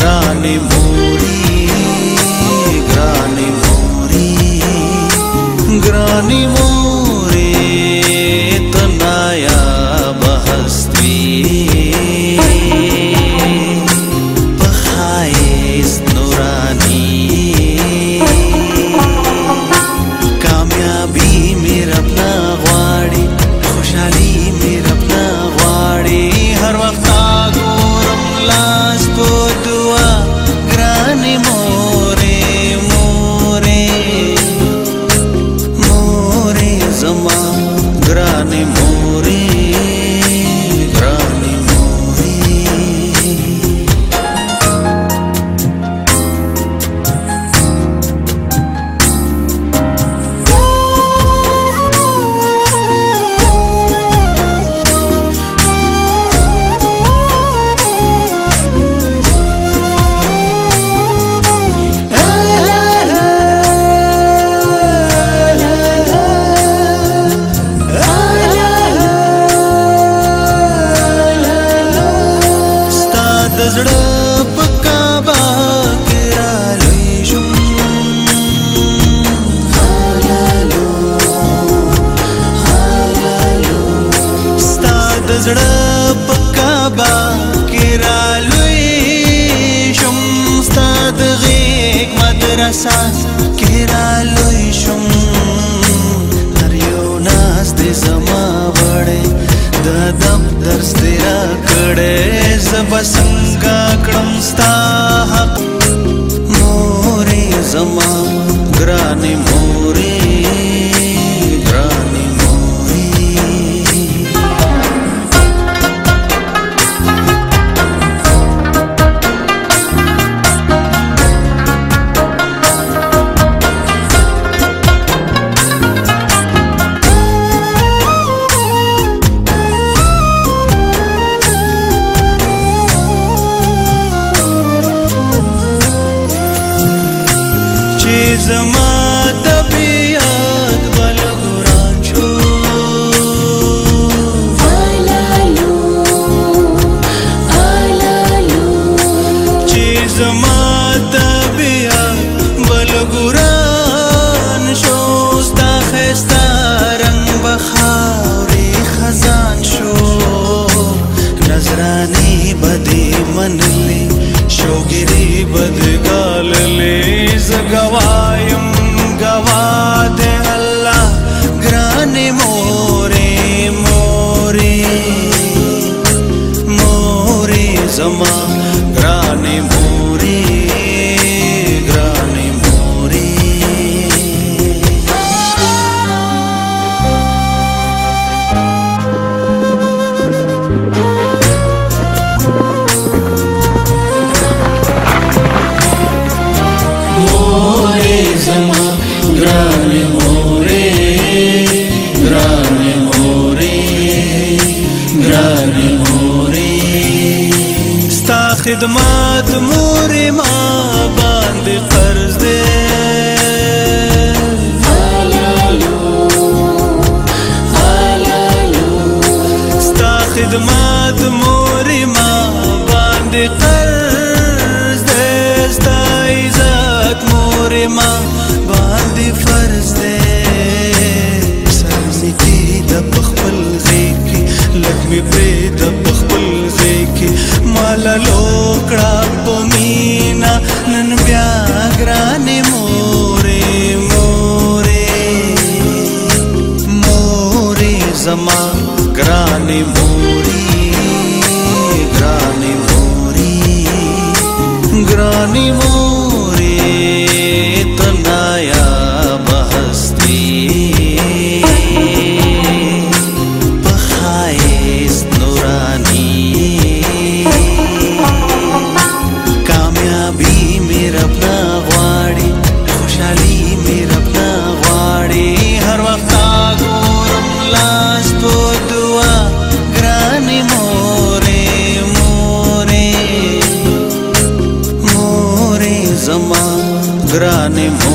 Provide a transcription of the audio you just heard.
గ్రాని మోరీ గ్రాని మోరీ గ్రాని మోరీ सालुषु हरियो नास्ति समा वणे ददब्दस्ति रकणे सबसङ्गाकं स्थाः मोरी ग्रानी मोरी زما طبیعت بل غران شو والالو والالو چې زما طبیعت بل غران شو ستا خستا رنگ بخاوري خزان شو نظراني بدی منلی شوګری بدی خدمات مور ما باندې قرض دې خدمات مور ما باندې قرض دې ستا عزت مور ما नन ब्याग्रा ने मोरे मोरे मोरे जमा ग्राने मोरी ग्राने मोरी मोरे तनाया बहस्ति গ্রানে